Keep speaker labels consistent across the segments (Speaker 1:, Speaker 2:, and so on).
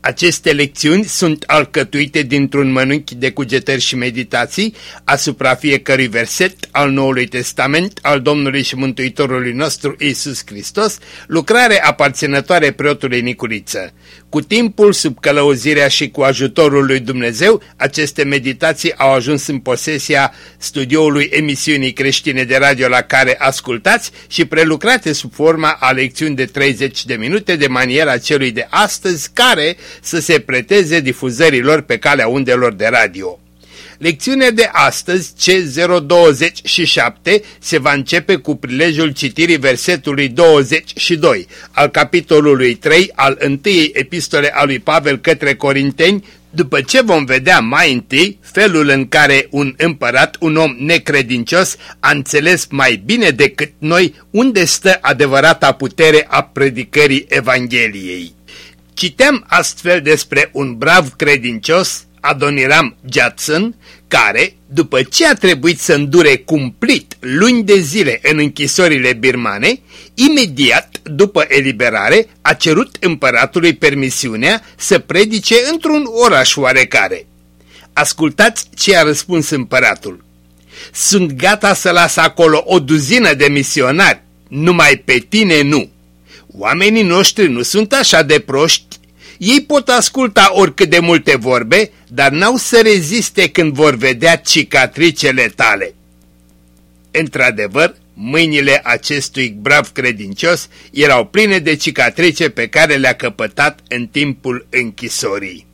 Speaker 1: Aceste lecțiuni sunt alcătuite dintr-un mănânchi de cugetări și meditații asupra fiecărui verset al Noului Testament al Domnului și Mântuitorului nostru Isus Hristos, lucrare aparținătoare preotului Nicuriță. Cu timpul, sub călăuzirea și cu ajutorul lui Dumnezeu, aceste meditații au ajuns în posesia studioului emisiunii creștine de radio la care ascultați și prelucrate sub forma a lecțiuni de 30 de minute de maniera celui de astăzi, care să se preteze difuzărilor pe calea undelor de radio. Lecțiunea de astăzi, C027, se va începe cu prilejul citirii versetului 22 al capitolului 3 al întâiei epistole a lui Pavel către Corinteni, după ce vom vedea mai întâi felul în care un împărat, un om necredincios, a înțeles mai bine decât noi unde stă adevărata putere a predicării Evangheliei. Citeam astfel despre un brav credincios, Adoniram Judson, care, după ce a trebuit să îndure cumplit luni de zile în închisorile birmane, imediat după eliberare a cerut împăratului permisiunea să predice într-un oraș oarecare. Ascultați ce a răspuns împăratul. Sunt gata să las acolo o duzină de misionari, numai pe tine nu. Oamenii noștri nu sunt așa de proști. Ei pot asculta oricât de multe vorbe, dar n-au să reziste când vor vedea cicatricele tale. Într-adevăr, mâinile acestui brav credincios erau pline de cicatrice pe care le-a căpătat în timpul închisorii.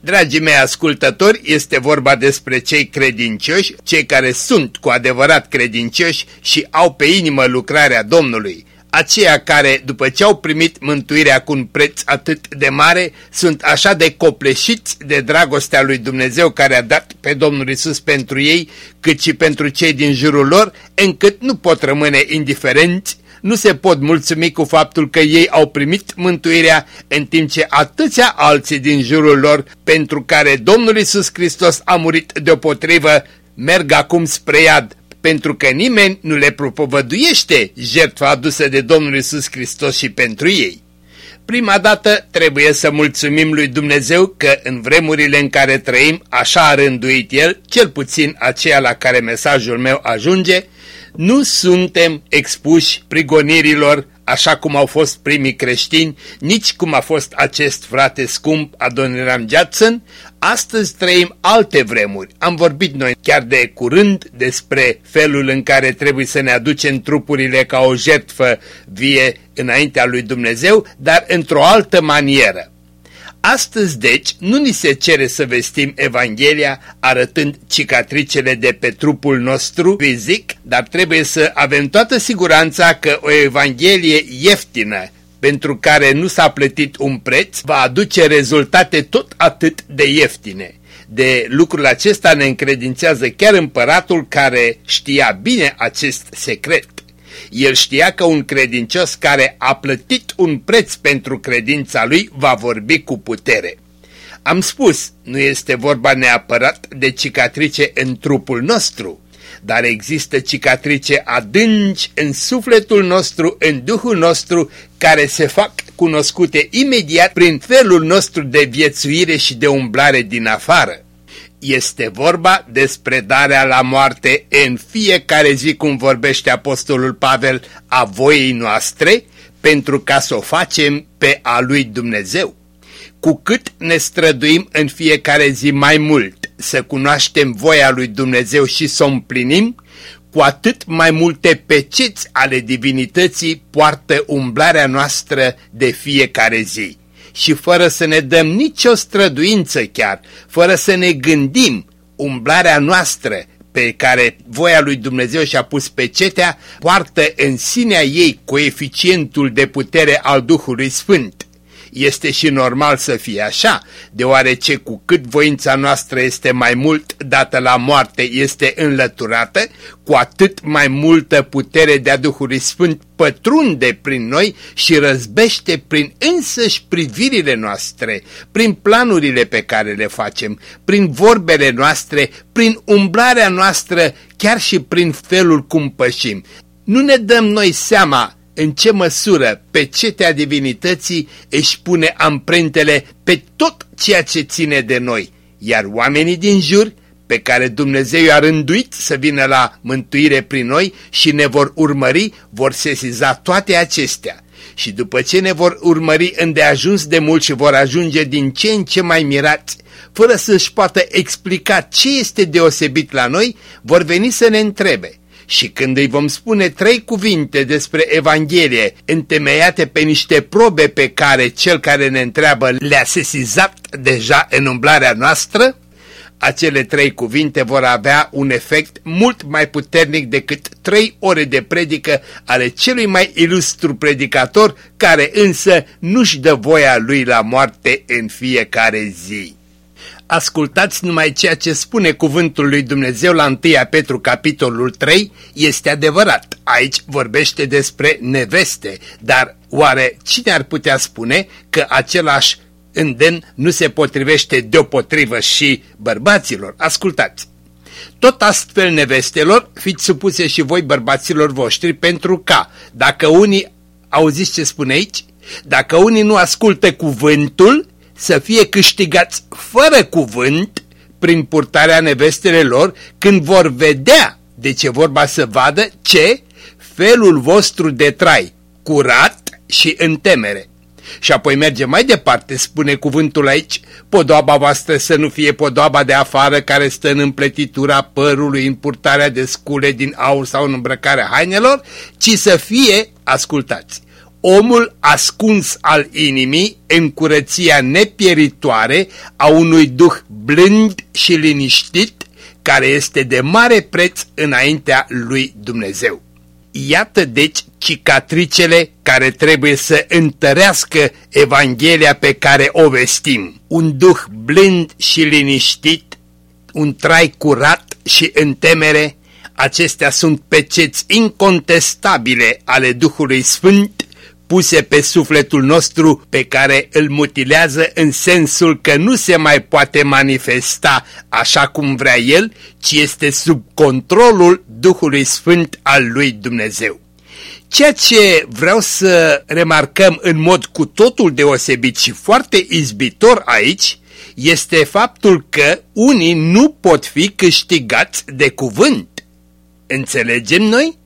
Speaker 1: Dragii mei ascultători, este vorba despre cei credincioși, cei care sunt cu adevărat credincioși și au pe inimă lucrarea Domnului, aceia care, după ce au primit mântuirea cu un preț atât de mare, sunt așa de copleșiți de dragostea lui Dumnezeu care a dat pe Domnul Isus pentru ei, cât și pentru cei din jurul lor, încât nu pot rămâne indiferenți, nu se pot mulțumi cu faptul că ei au primit mântuirea, în timp ce atâția alții din jurul lor, pentru care Domnul Isus Hristos a murit deopotrivă, merg acum spre iad, pentru că nimeni nu le propovăduiește jertfa adusă de Domnul Isus Hristos și pentru ei. Prima dată trebuie să mulțumim lui Dumnezeu că în vremurile în care trăim așa a rânduit El, cel puțin aceea la care mesajul meu ajunge, nu suntem expuși prigonirilor așa cum au fost primii creștini, nici cum a fost acest frate scump Adoniram Judson, astăzi trăim alte vremuri. Am vorbit noi chiar de curând despre felul în care trebuie să ne aducem trupurile ca o jertfă vie înaintea lui Dumnezeu, dar într-o altă manieră. Astăzi, deci, nu ni se cere să vestim Evanghelia arătând cicatricele de pe trupul nostru fizic, dar trebuie să avem toată siguranța că o Evanghelie ieftină, pentru care nu s-a plătit un preț, va aduce rezultate tot atât de ieftine. De lucrul acesta ne încredințează chiar împăratul care știa bine acest secret. El știa că un credincios care a plătit un preț pentru credința lui va vorbi cu putere. Am spus, nu este vorba neapărat de cicatrice în trupul nostru, dar există cicatrice adânci în sufletul nostru, în duhul nostru, care se fac cunoscute imediat prin felul nostru de viețuire și de umblare din afară. Este vorba despre darea la moarte în fiecare zi, cum vorbește Apostolul Pavel, a voiei noastre, pentru ca să o facem pe a lui Dumnezeu. Cu cât ne străduim în fiecare zi mai mult să cunoaștem voia lui Dumnezeu și să o împlinim, cu atât mai multe peceți ale divinității poartă umblarea noastră de fiecare zi. Și fără să ne dăm nicio străduință chiar, fără să ne gândim, umblarea noastră pe care voia lui Dumnezeu și-a pus pecetea, poartă în sinea ei coeficientul de putere al Duhului Sfânt. Este și normal să fie așa, deoarece cu cât voința noastră este mai mult dată la moarte, este înlăturată, cu atât mai multă putere de-a Duhului Sfânt pătrunde prin noi și răzbește prin însăși privirile noastre, prin planurile pe care le facem, prin vorbele noastre, prin umblarea noastră, chiar și prin felul cum pășim. Nu ne dăm noi seama în ce măsură pecetea divinității își pune amprentele pe tot ceea ce ține de noi, iar oamenii din jur, pe care Dumnezeu i-a rânduit să vină la mântuire prin noi și ne vor urmări, vor sesiza toate acestea. Și după ce ne vor urmări îndeajuns de mult și vor ajunge din ce în ce mai mirați, fără să-și poată explica ce este deosebit la noi, vor veni să ne întrebe – și când îi vom spune trei cuvinte despre Evanghelie, întemeiate pe niște probe pe care cel care ne întreabă le-a sesizat deja în umblarea noastră, acele trei cuvinte vor avea un efect mult mai puternic decât trei ore de predică ale celui mai ilustru predicator, care însă nu-și dă voia lui la moarte în fiecare zi ascultați numai ceea ce spune cuvântul lui Dumnezeu la 1 Petru capitolul 3, este adevărat. Aici vorbește despre neveste, dar oare cine ar putea spune că același îndemn nu se potrivește deopotrivă și bărbaților? Ascultați! Tot astfel nevestelor, fiți supuse și voi bărbaților voștri pentru ca, dacă unii, auziți ce spune aici? Dacă unii nu ascultă cuvântul, să fie câștigați fără cuvânt prin purtarea nevestelor când vor vedea, de ce vorba să vadă, ce felul vostru de trai, curat și în temere. Și apoi merge mai departe, spune cuvântul aici, podoaba voastră să nu fie podoaba de afară care stă în împletitura părului, în purtarea de scule din aur sau în îmbrăcarea hainelor, ci să fie, ascultați, omul ascuns al inimii în curăția nepieritoare a unui duh blând și liniștit, care este de mare preț înaintea lui Dumnezeu. Iată deci cicatricele care trebuie să întărească Evanghelia pe care o vestim. Un duh blând și liniștit, un trai curat și în temere, acestea sunt peceți incontestabile ale Duhului Sfânt puse pe sufletul nostru pe care îl mutilează în sensul că nu se mai poate manifesta așa cum vrea el, ci este sub controlul Duhului Sfânt al lui Dumnezeu. Ceea ce vreau să remarcăm în mod cu totul deosebit și foarte izbitor aici este faptul că unii nu pot fi câștigați de cuvânt. Înțelegem noi?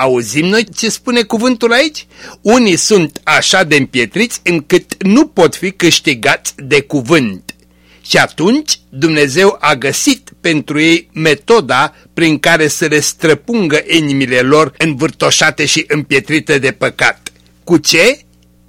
Speaker 1: Auzim noi ce spune cuvântul aici? Unii sunt așa de împietriți încât nu pot fi câștigați de cuvânt. Și atunci Dumnezeu a găsit pentru ei metoda prin care să le străpungă inimile lor învârtoșate și împietrite de păcat. Cu ce?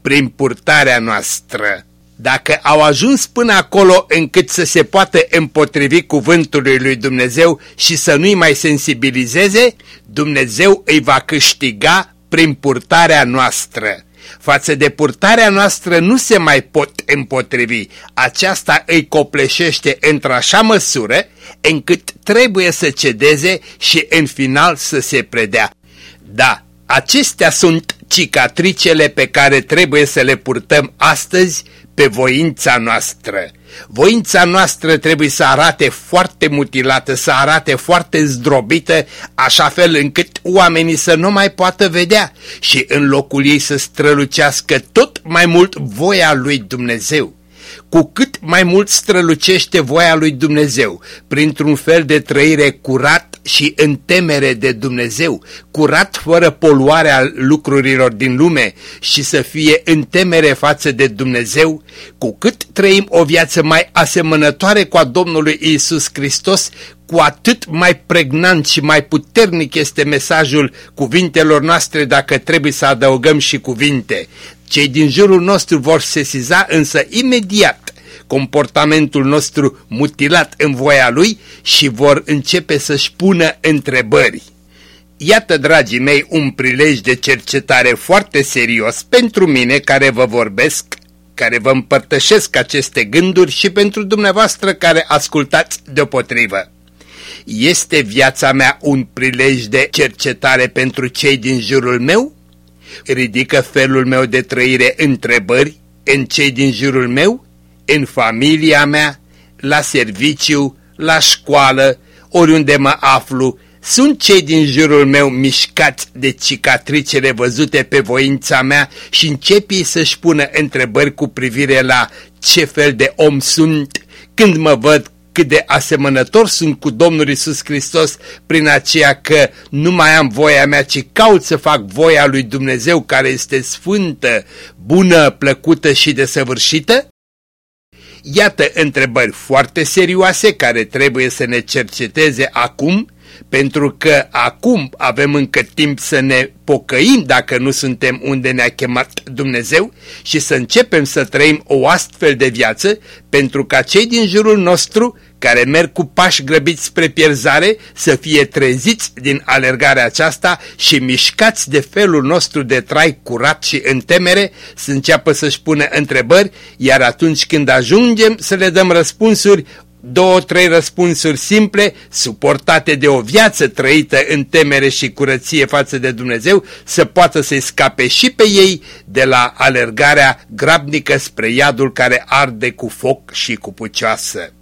Speaker 1: Prin purtarea noastră. Dacă au ajuns până acolo încât să se poată împotrivi cuvântului lui Dumnezeu și să nu-i mai sensibilizeze, Dumnezeu îi va câștiga prin purtarea noastră. Față de purtarea noastră nu se mai pot împotrivi. Aceasta îi copleșește într-așa măsură încât trebuie să cedeze și în final să se predea. Da, acestea sunt cicatricele pe care trebuie să le purtăm astăzi pe voința noastră. Voința noastră trebuie să arate foarte mutilată, să arate foarte zdrobită, așa fel încât oamenii să nu mai poată vedea și în locul ei să strălucească tot mai mult voia lui Dumnezeu cu cât mai mult strălucește voia lui Dumnezeu, printr-un fel de trăire curat și în temere de Dumnezeu, curat fără poluarea lucrurilor din lume și să fie în temere față de Dumnezeu, cu cât trăim o viață mai asemănătoare cu a Domnului Isus Hristos, cu atât mai pregnant și mai puternic este mesajul cuvintelor noastre dacă trebuie să adăugăm și cuvinte. Cei din jurul nostru vor sesiza însă imediat comportamentul nostru mutilat în voia lui și vor începe să-și pună întrebări. Iată, dragii mei, un prilej de cercetare foarte serios pentru mine care vă vorbesc, care vă împărtășesc aceste gânduri și pentru dumneavoastră care ascultați deopotrivă. Este viața mea un prilej de cercetare pentru cei din jurul meu? Ridică felul meu de trăire întrebări în cei din jurul meu, în familia mea, la serviciu, la școală, oriunde mă aflu, sunt cei din jurul meu mișcați de cicatricele văzute pe voința mea și începi să-și pună întrebări cu privire la ce fel de om sunt când mă văd cât de asemănător sunt cu Domnul Isus Hristos prin aceea că nu mai am voia mea, ci caut să fac voia lui Dumnezeu care este sfântă, bună, plăcută și desăvârșită? Iată întrebări foarte serioase care trebuie să ne cerceteze acum pentru că acum avem încă timp să ne pocăim dacă nu suntem unde ne-a chemat Dumnezeu și să începem să trăim o astfel de viață pentru ca cei din jurul nostru care merg cu pași grăbiți spre pierzare să fie treziți din alergarea aceasta și mișcați de felul nostru de trai curat și în temere, să înceapă să-și pună întrebări, iar atunci când ajungem să le dăm răspunsuri, două, trei răspunsuri simple, suportate de o viață trăită în temere și curăție față de Dumnezeu, să poată să-i scape și pe ei de la alergarea grabnică spre iadul care arde cu foc și cu pucioasă.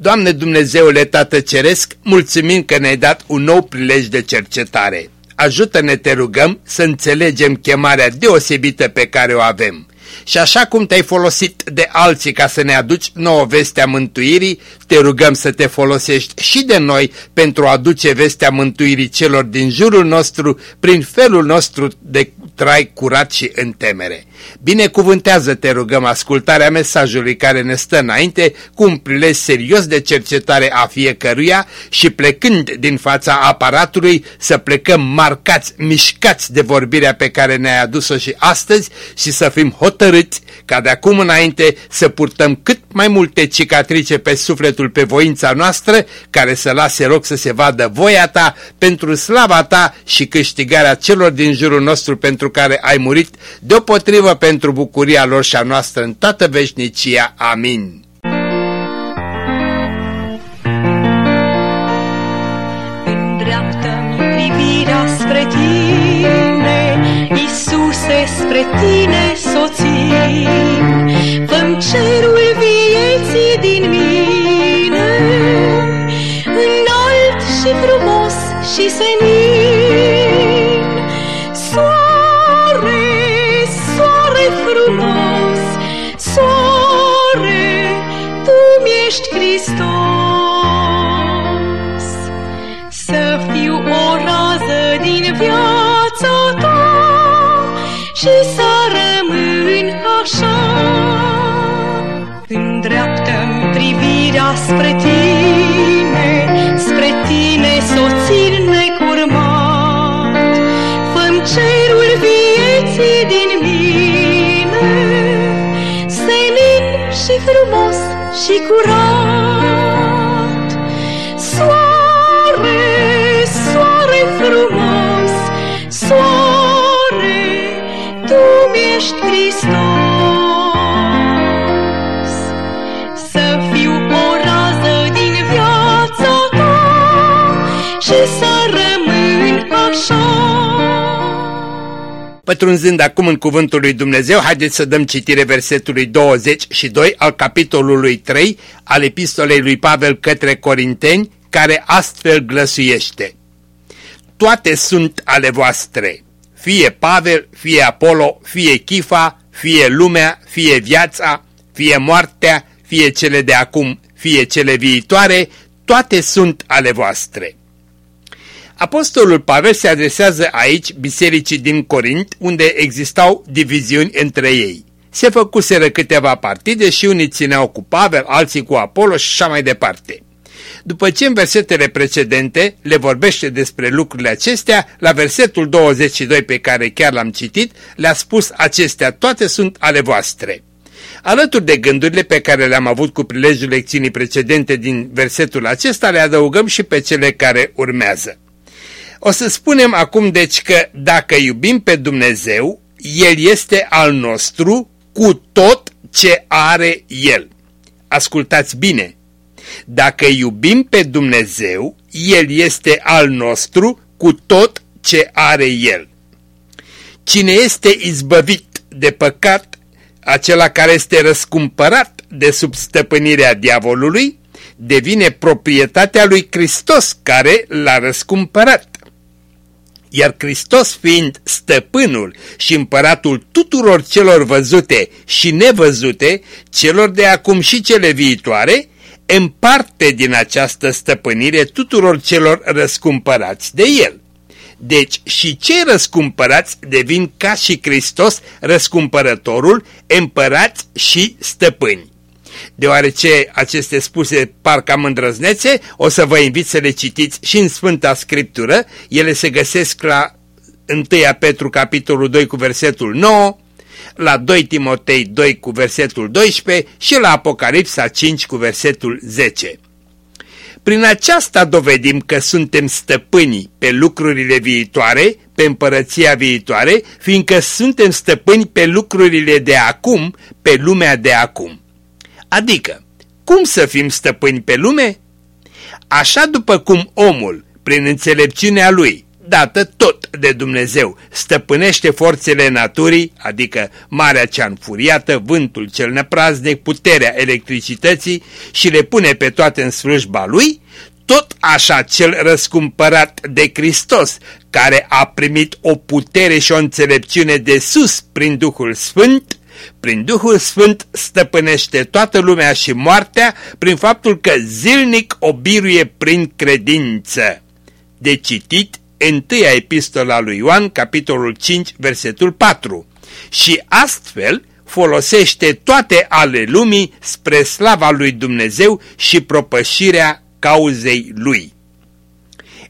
Speaker 1: Doamne Dumnezeule Tată Ceresc, mulțumim că ne-ai dat un nou prilej de cercetare. Ajută-ne, te rugăm, să înțelegem chemarea deosebită pe care o avem și așa cum te-ai folosit de alții ca să ne aduci nouă vestea mântuirii, te rugăm să te folosești și de noi pentru a aduce vestea mântuirii celor din jurul nostru prin felul nostru de trai curat și în temere. Binecuvântează, te rugăm, ascultarea mesajului care ne stă înainte cu un prilej serios de cercetare a fiecăruia și plecând din fața aparatului să plecăm marcați, mișcați de vorbirea pe care ne-ai adus-o și astăzi și să fim hotărâți ca de acum înainte să purtăm cât mai multe cicatrice pe sufletul, pe voința noastră, care să lase loc să se vadă voia ta pentru slava ta și câștigarea celor din jurul nostru pentru care ai murit, deopotrivă pentru bucuria lor și a noastră în toată veșnicia. Amin.
Speaker 2: Îndreaptă-mi privirea spre tine, Iisuse, spre tine soțin, Făm cerul vieții din mine, Înalt și frumos și senin, spre tine, spre tine soțin necurmat. Făm cerul vieții din mine, senin și frumos și curat. Soare, soare frumos, soare, tu mi-ești Hristos.
Speaker 1: Pătrunzând acum în cuvântul lui Dumnezeu, haideți să dăm citire versetului 22 al capitolului 3 al epistolei lui Pavel către Corinteni, care astfel glăsuiește. Toate sunt ale voastre, fie Pavel, fie Apollo, fie Chifa, fie lumea, fie viața, fie moartea, fie cele de acum, fie cele viitoare, toate sunt ale voastre. Apostolul Pavel se adresează aici bisericii din Corint, unde existau diviziuni între ei. Se făcuseră câteva partide și unii țineau cu Pavel, alții cu Apollo și așa mai departe. După ce în versetele precedente le vorbește despre lucrurile acestea, la versetul 22 pe care chiar l-am citit, le-a spus acestea toate sunt ale voastre. Alături de gândurile pe care le-am avut cu prilejul lecțiunii precedente din versetul acesta, le adăugăm și pe cele care urmează. O să spunem acum deci că dacă iubim pe Dumnezeu, El este al nostru cu tot ce are El. Ascultați bine! Dacă iubim pe Dumnezeu, El este al nostru cu tot ce are El. Cine este izbăvit de păcat, acela care este răscumpărat de sub stăpânirea diavolului, devine proprietatea lui Hristos care l-a răscumpărat. Iar Hristos fiind stăpânul și împăratul tuturor celor văzute și nevăzute, celor de acum și cele viitoare, împarte din această stăpânire tuturor celor răscumpărați de el. Deci și cei răscumpărați devin ca și Hristos răscumpărătorul, împărați și stăpâni. Deoarece aceste spuse par cam îndrăznețe, o să vă invit să le citiți și în Sfânta Scriptură. Ele se găsesc la 1 Petru capitolul 2 cu versetul 9, la 2 Timotei 2 cu versetul 12 și la Apocalipsa 5 cu versetul 10. Prin aceasta dovedim că suntem stăpâni pe lucrurile viitoare, pe împărăția viitoare, fiindcă suntem stăpâni pe lucrurile de acum, pe lumea de acum. Adică, cum să fim stăpâni pe lume? Așa după cum omul, prin înțelepciunea lui, dată tot de Dumnezeu, stăpânește forțele naturii, adică marea cea înfuriată, vântul cel nepraznic, puterea electricității și le pune pe toate în slujba lui, tot așa cel răscumpărat de Hristos, care a primit o putere și o înțelepciune de sus prin Duhul Sfânt, prin Duhul Sfânt stăpânește toată lumea și moartea prin faptul că zilnic o biruie prin credință. De citit întâia epistola lui Ioan, capitolul 5, versetul 4. Și astfel folosește toate ale lumii spre slava lui Dumnezeu și propășirea cauzei lui.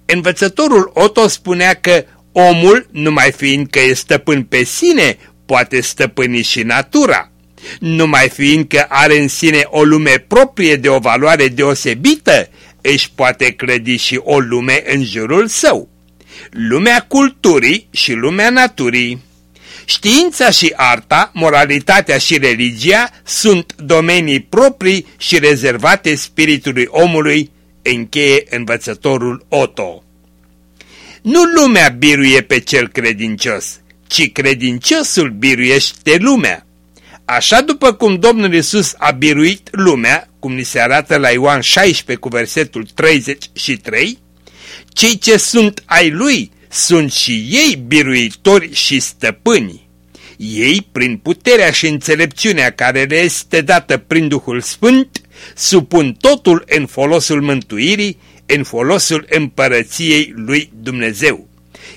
Speaker 1: Învățătorul Otto spunea că omul, numai fiind că e stăpân pe sine, poate stăpâni și natura. Numai fiindcă are în sine o lume proprie de o valoare deosebită, își poate clădi și o lume în jurul său. Lumea culturii și lumea naturii. Știința și arta, moralitatea și religia sunt domenii proprii și rezervate spiritului omului, încheie învățătorul Otto. Nu lumea biruie pe cel credincios, ci credinciosul biruiește lumea. Așa după cum Domnul Isus a biruit lumea, cum ni se arată la Ioan 16 cu versetul 33, cei ce sunt ai lui sunt și ei biruitori și stăpâni. Ei, prin puterea și înțelepciunea care le este dată prin Duhul Sfânt, supun totul în folosul mântuirii, în folosul împărăției lui Dumnezeu.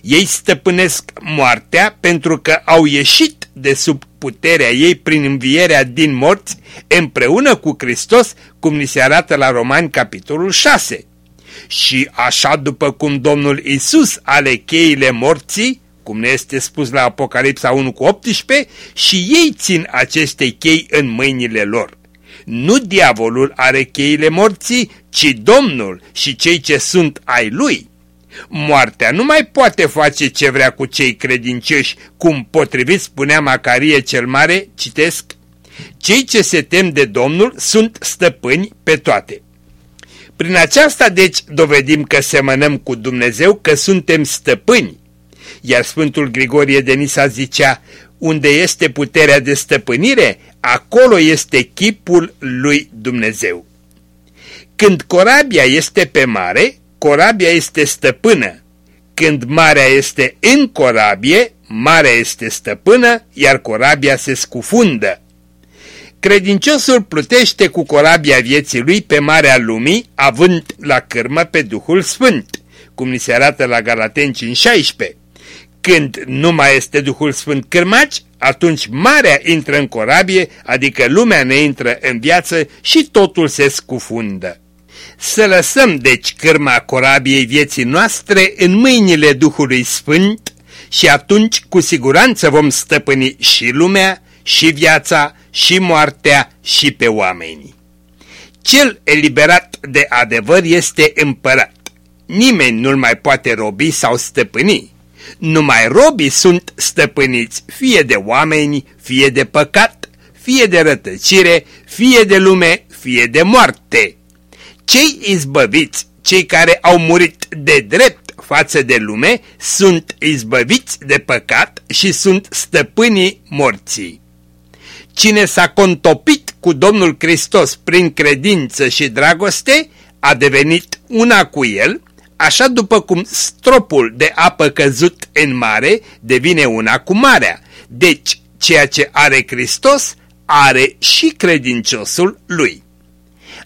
Speaker 1: Ei stăpânesc moartea pentru că au ieșit de sub puterea ei prin învierea din morți împreună cu Hristos, cum ni se arată la Romani capitolul 6. Și așa după cum Domnul Isus ale cheile morții, cum ne este spus la Apocalipsa 1 cu 18, și ei țin aceste chei în mâinile lor. Nu diavolul are cheile morții, ci Domnul și cei ce sunt ai lui. Moartea nu mai poate face ce vrea cu cei credincioși, cum potrivit spunea Macarie cel Mare, citesc, Cei ce se tem de Domnul sunt stăpâni pe toate. Prin aceasta, deci, dovedim că semănăm cu Dumnezeu, că suntem stăpâni. Iar Sfântul Grigorie de Nisa zicea, unde este puterea de stăpânire, acolo este chipul lui Dumnezeu. Când corabia este pe mare, corabia este stăpână. Când marea este în corabie, marea este stăpână, iar corabia se scufundă. Credinciosul plutește cu corabia vieții lui pe marea lumii, având la cârmă pe Duhul Sfânt, cum ni se arată la Galaten 5.16. Când nu mai este Duhul Sfânt cârmaci, atunci marea intră în corabie, adică lumea ne intră în viață și totul se scufundă. Să lăsăm deci cârma corabiei vieții noastre în mâinile Duhului Sfânt și atunci cu siguranță vom stăpâni și lumea, și viața, și moartea, și pe oameni. Cel eliberat de adevăr este împărat. Nimeni nu-l mai poate robi sau stăpâni. Numai robii sunt stăpâniți fie de oameni, fie de păcat, fie de rătăcire, fie de lume, fie de moarte. Cei izbăviți, cei care au murit de drept față de lume, sunt izbăviți de păcat și sunt stăpânii morții. Cine s-a contopit cu Domnul Hristos prin credință și dragoste, a devenit una cu El, așa după cum stropul de apă căzut în mare devine una cu marea. Deci, ceea ce are Hristos, are și credinciosul lui.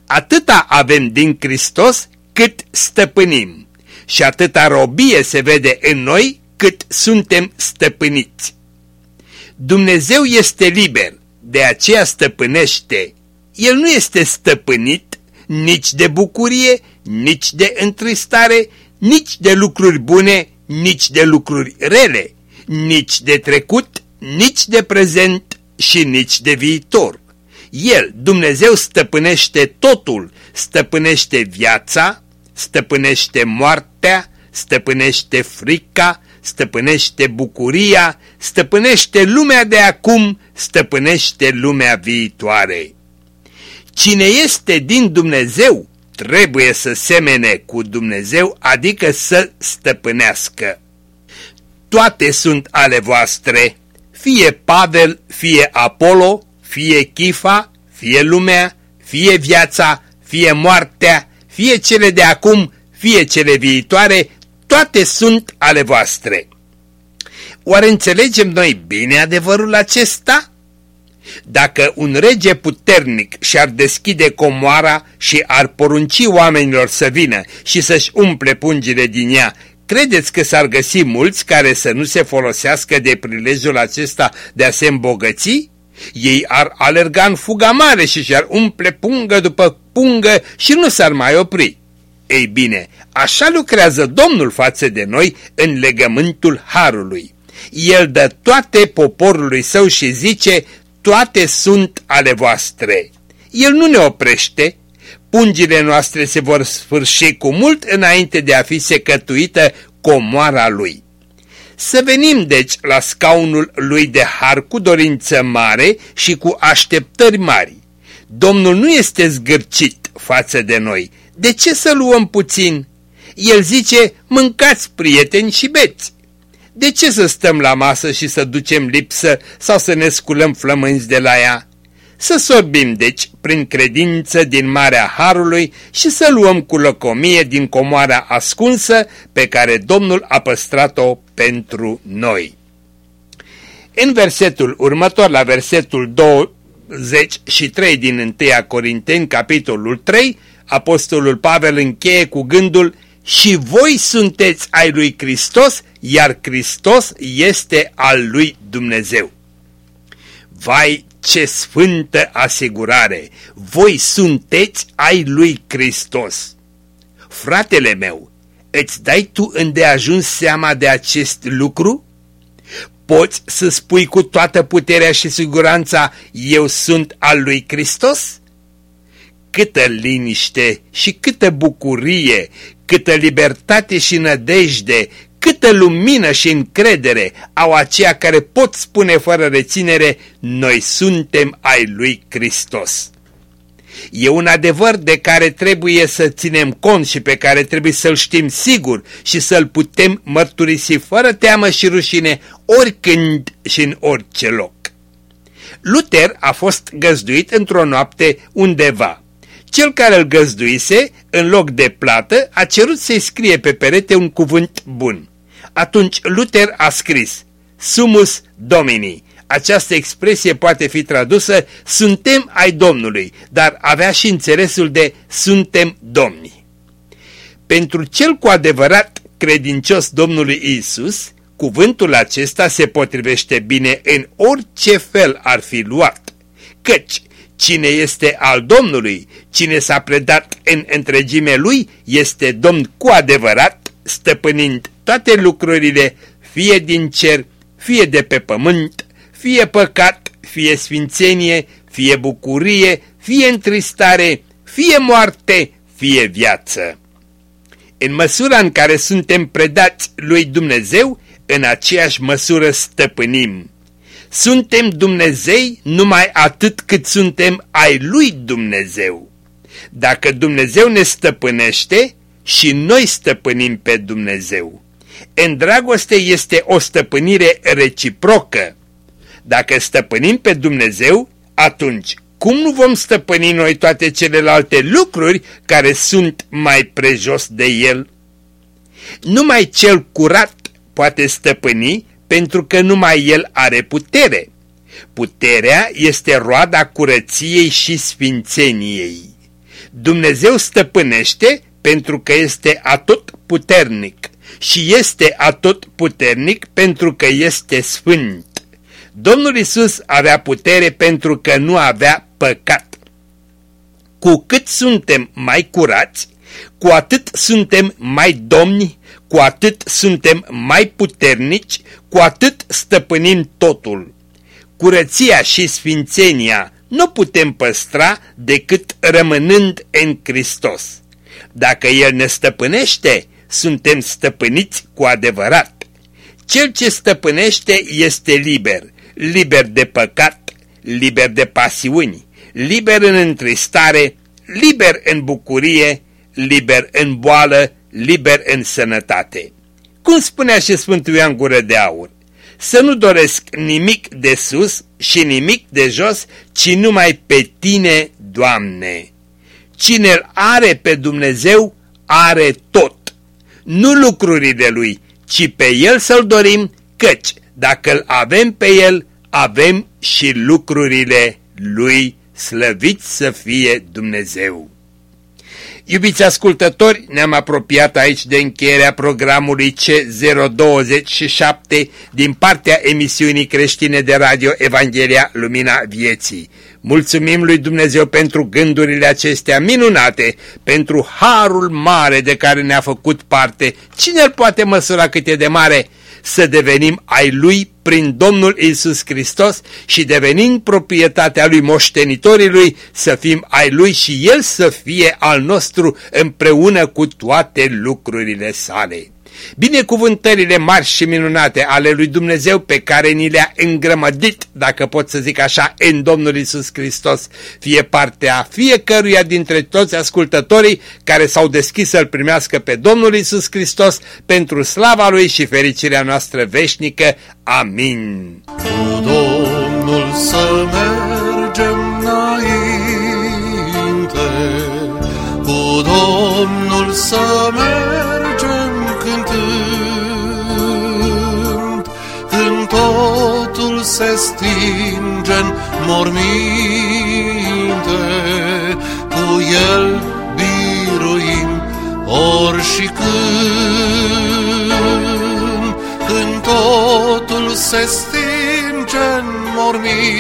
Speaker 1: Atâta avem din Hristos cât stăpânim și atâta robie se vede în noi cât suntem stăpâniți. Dumnezeu este liber, de aceea stăpânește. El nu este stăpânit nici de bucurie, nici de întristare, nici de lucruri bune, nici de lucruri rele, nici de trecut, nici de prezent și nici de viitor. El, Dumnezeu, stăpânește totul, stăpânește viața, stăpânește moartea, stăpânește frica, stăpânește bucuria, stăpânește lumea de acum, stăpânește lumea viitoare. Cine este din Dumnezeu trebuie să semene cu Dumnezeu, adică să stăpânească. Toate sunt ale voastre, fie Pavel, fie Apollo, fie Chifa, fie lumea, fie viața, fie moartea, fie cele de acum, fie cele viitoare, toate sunt ale voastre. Oare înțelegem noi bine adevărul acesta? Dacă un rege puternic și-ar deschide comoara și ar porunci oamenilor să vină și să-și umple pungile din ea, credeți că s-ar găsi mulți care să nu se folosească de prilejul acesta de a se îmbogăți? Ei ar alerga în fuga mare și și-ar umple pungă după pungă și nu s-ar mai opri. Ei bine, așa lucrează Domnul față de noi în legământul Harului. El dă toate poporului său și zice, toate sunt ale voastre. El nu ne oprește, pungile noastre se vor sfârși cu mult înainte de a fi secătuită comoara lui. Să venim deci la scaunul lui de har cu dorință mare și cu așteptări mari. Domnul nu este zgârcit față de noi. De ce să luăm puțin? El zice, mâncați prieteni și beți. De ce să stăm la masă și să ducem lipsă sau să ne sculăm flămânzi de la ea? Să sorbim, deci, prin credință din Marea Harului și să luăm cu lăcomie din comoara ascunsă pe care Domnul a păstrat-o pentru noi. În versetul următor, la versetul 23 din 1 Corinteni, capitolul 3, Apostolul Pavel încheie cu gândul și voi sunteți ai lui Hristos, iar Hristos este al lui Dumnezeu. Vai, ce sfântă asigurare! Voi sunteți ai lui Hristos. Fratele meu, îți dai tu îndeajuns seama de acest lucru? Poți să spui cu toată puterea și siguranța, eu sunt al lui Hristos? Câtă liniște și câtă bucurie, câtă libertate și nădejde, câtă lumină și încredere au aceia care pot spune fără reținere, noi suntem ai lui Hristos. E un adevăr de care trebuie să ținem cont și pe care trebuie să-l știm sigur și să-l putem mărturisi fără teamă și rușine oricând și în orice loc. Luther a fost găzduit într-o noapte undeva. Cel care îl găzduise, în loc de plată, a cerut să-i scrie pe perete un cuvânt bun. Atunci Luther a scris, Sumus Domini. Această expresie poate fi tradusă, suntem ai Domnului, dar avea și înțelesul de suntem domni. Pentru cel cu adevărat credincios Domnului Isus, cuvântul acesta se potrivește bine în orice fel ar fi luat, căci Cine este al Domnului, cine s-a predat în întregime lui, este Domn cu adevărat, stăpânind toate lucrurile, fie din cer, fie de pe pământ, fie păcat, fie sfințenie, fie bucurie, fie întristare, fie moarte, fie viață. În măsura în care suntem predați lui Dumnezeu, în aceeași măsură stăpânim. Suntem Dumnezei numai atât cât suntem ai lui Dumnezeu. Dacă Dumnezeu ne stăpânește, și noi stăpânim pe Dumnezeu. În dragoste este o stăpânire reciprocă. Dacă stăpânim pe Dumnezeu, atunci cum nu vom stăpâni noi toate celelalte lucruri care sunt mai prejos de El? Numai cel curat poate stăpâni pentru că numai El are putere. Puterea este roada curăției și sfințeniei. Dumnezeu stăpânește pentru că este atot puternic și este atot puternic pentru că este sfânt. Domnul Isus avea putere pentru că nu avea păcat. Cu cât suntem mai curați, cu atât suntem mai domni, cu atât suntem mai puternici, cu atât stăpânim totul. Curăția și sfințenia nu putem păstra decât rămânând în Hristos. Dacă El ne stăpânește, suntem stăpâniți cu adevărat. Cel ce stăpânește este liber, liber de păcat, liber de pasiuni, liber în întristare, liber în bucurie, liber în boală, liber în sănătate. Cum spunea și Sfântul Ioan Gură de Aur, să nu doresc nimic de sus și nimic de jos, ci numai pe Tine, Doamne. Cine îl are pe Dumnezeu, are tot. Nu lucrurile lui, ci pe el să-l dorim, căci dacă îl avem pe el, avem și lucrurile lui, slăvit să fie Dumnezeu. Iubiți ascultători, ne-am apropiat aici de încheierea programului C027 din partea emisiunii creștine de radio Evanghelia Lumina Vieții. Mulțumim lui Dumnezeu pentru gândurile acestea minunate, pentru harul mare de care ne-a făcut parte. Cine îl poate măsura cât e de mare? Să devenim ai lui prin Domnul Isus Hristos și devenind proprietatea lui moștenitorii lui, să fim ai lui și el să fie al nostru împreună cu toate lucrurile sale. Binecuvântările mari și minunate ale lui Dumnezeu pe care ni le-a îngrămădit, dacă pot să zic așa, în Domnul Isus Hristos, fie partea fiecăruia dintre toți ascultătorii care s-au deschis să-L primească pe Domnul Isus Hristos pentru slava Lui și fericirea noastră veșnică. Amin.
Speaker 3: Cu Domnul să mergem înainte, cu Domnul să mergem se stinge în morminte, cu El biruim ori și când, când totul se stinge în morminte,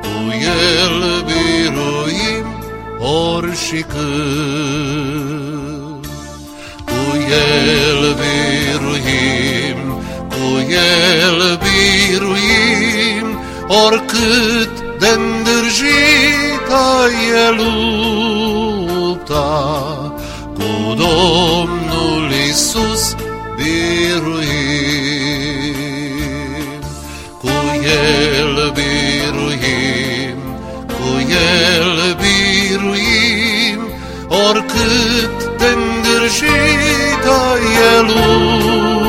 Speaker 3: cu El biruim ori și când. Cu El El biruim, oricât de îndârjită e lupta, cu Domnul Isus biruim. Cu El biruim, cu El biruim, oricât de îndârjită e lupta,